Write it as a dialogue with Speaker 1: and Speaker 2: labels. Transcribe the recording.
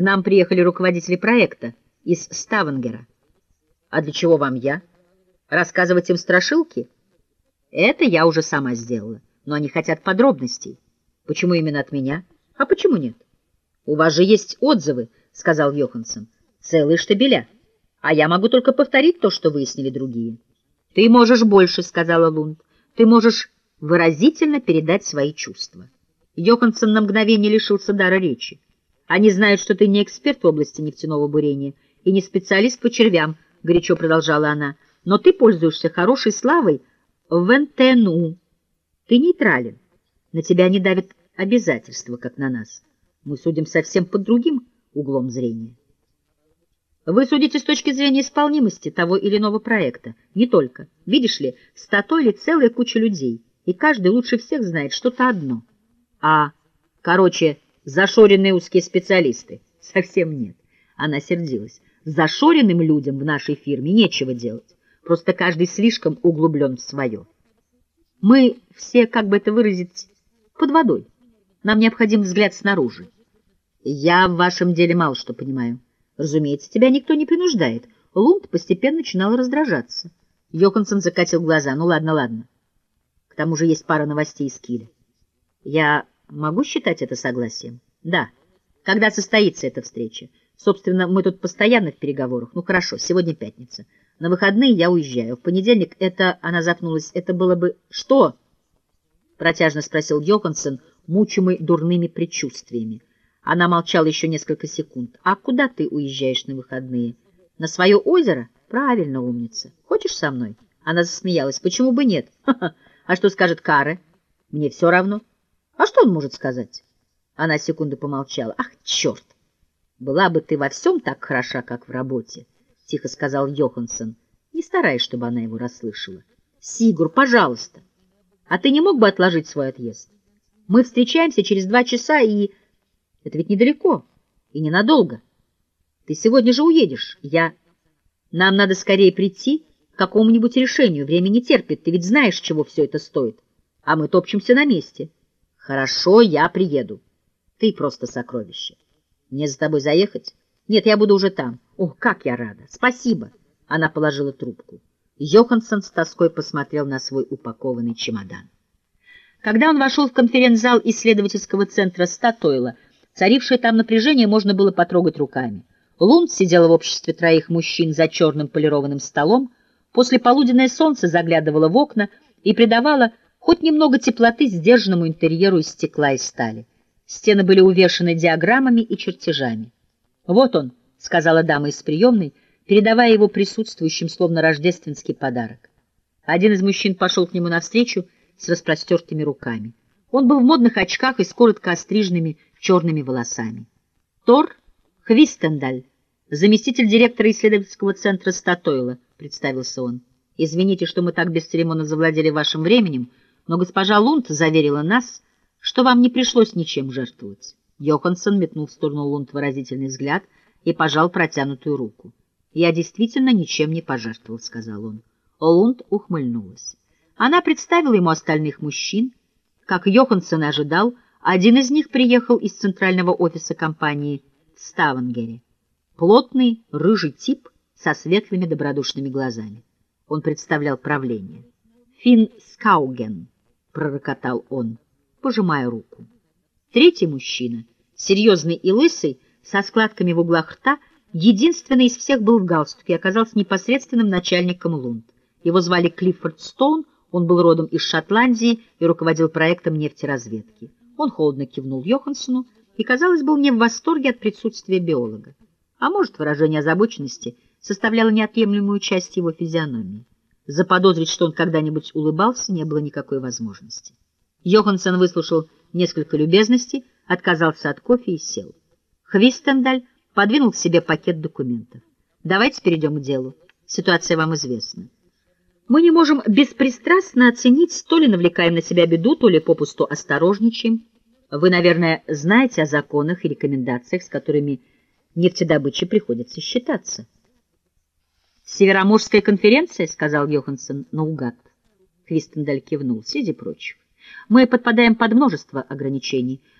Speaker 1: К нам приехали руководители проекта из Ставангера. А для чего вам я? Рассказывать им страшилки? Это я уже сама сделала, но они хотят подробностей. Почему именно от меня? А почему нет? У вас же есть отзывы, сказал Йоханссон. Целые штабеля. А я могу только повторить то, что выяснили другие. Ты можешь больше, сказала Лунд. Ты можешь выразительно передать свои чувства. Йоханссон на мгновение лишился дара речи. Они знают, что ты не эксперт в области нефтяного бурения и не специалист по червям, — горячо продолжала она, — но ты пользуешься хорошей славой в НТНУ. Ты нейтрален. На тебя не давят обязательства, как на нас. Мы судим совсем под другим углом зрения. Вы судите с точки зрения исполнимости того или иного проекта. Не только. Видишь ли, в Статойле целая куча людей, и каждый лучше всех знает что-то одно. А, короче, зашоренные узкие специалисты. Совсем нет. Она сердилась. Зашоренным людям в нашей фирме нечего делать. Просто каждый слишком углублен в свое. Мы все, как бы это выразить, под водой. Нам необходим взгляд снаружи. Я в вашем деле мало что понимаю. Разумеется, тебя никто не принуждает. Лунд постепенно начинал раздражаться. Йоханссон закатил глаза. Ну ладно, ладно. К тому же есть пара новостей из Киля. Я могу считать это согласием? Да. Когда состоится эта встреча? Собственно, мы тут постоянно в переговорах. Ну хорошо, сегодня пятница. На выходные я уезжаю. В понедельник это... Она запнулась. Это было бы... Что? Протяжно спросил Йоханссон, мучимый дурными предчувствиями. Она молчала еще несколько секунд. «А куда ты уезжаешь на выходные? На свое озеро? Правильно, умница. Хочешь со мной?» Она засмеялась. «Почему бы нет? А что скажет Каре? Мне все равно. А что он может сказать?» Она секунду помолчала. «Ах, черт! Была бы ты во всем так хороша, как в работе!» Тихо сказал Йоханссон, не стараясь, чтобы она его расслышала. «Сигур, пожалуйста! А ты не мог бы отложить свой отъезд? Мы встречаемся через два часа и...» Это ведь недалеко и ненадолго. Ты сегодня же уедешь. Я... Нам надо скорее прийти к какому-нибудь решению. Время не терпит. Ты ведь знаешь, чего все это стоит. А мы топчемся на месте. Хорошо, я приеду. Ты просто сокровище. Мне за тобой заехать? Нет, я буду уже там. Ох, как я рада. Спасибо. Она положила трубку. Йоханссон с тоской посмотрел на свой упакованный чемодан. Когда он вошел в конференц-зал исследовательского центра Статойла, Царившее там напряжение можно было потрогать руками. Лунд сидела в обществе троих мужчин за черным полированным столом, после полуденное солнце заглядывало в окна и придавало хоть немного теплоты сдержанному интерьеру из стекла и стали. Стены были увешаны диаграммами и чертежами. «Вот он», — сказала дама из приемной, передавая его присутствующим словно рождественский подарок. Один из мужчин пошел к нему навстречу с распростертыми руками. Он был в модных очках и с коротко остриженными черными волосами. Тор Хвистендаль, заместитель директора исследовательского центра Статойла, представился он. Извините, что мы так бесцеремонно завладели вашим временем, но госпожа Лунд заверила нас, что вам не пришлось ничем жертвовать. Йоханссон метнул в сторону Лунд выразительный взгляд и пожал протянутую руку. «Я действительно ничем не пожертвовал», — сказал он. Лунд ухмыльнулась. Она представила ему остальных мужчин. Как Йоханссон ожидал, — один из них приехал из центрального офиса компании в Ставангере. Плотный, рыжий тип со светлыми добродушными глазами. Он представлял правление. «Финн Скауген», — пророкотал он, пожимая руку. Третий мужчина, серьезный и лысый, со складками в углах рта, единственный из всех был в галстуке и оказался непосредственным начальником Лунд. Его звали Клиффорд Стоун, он был родом из Шотландии и руководил проектом нефтеразведки. Он холодно кивнул Йоханссону и, казалось, был не в восторге от присутствия биолога. А может, выражение озабоченности составляло неотъемлемую часть его физиономии. Заподозрить, что он когда-нибудь улыбался, не было никакой возможности. Йоханссон выслушал несколько любезностей, отказался от кофе и сел. Хвистендаль подвинул к себе пакет документов. «Давайте перейдем к делу. Ситуация вам известна. Мы не можем беспристрастно оценить, то ли навлекаем на себя беду, то ли попусту осторожничаем. Вы, наверное, знаете о законах и рекомендациях, с которыми нефтедобыче приходится считаться. «Североморская конференция», — сказал Йоханссон наугад. Квистендаль кивнул, среди прочих. «Мы подпадаем под множество ограничений.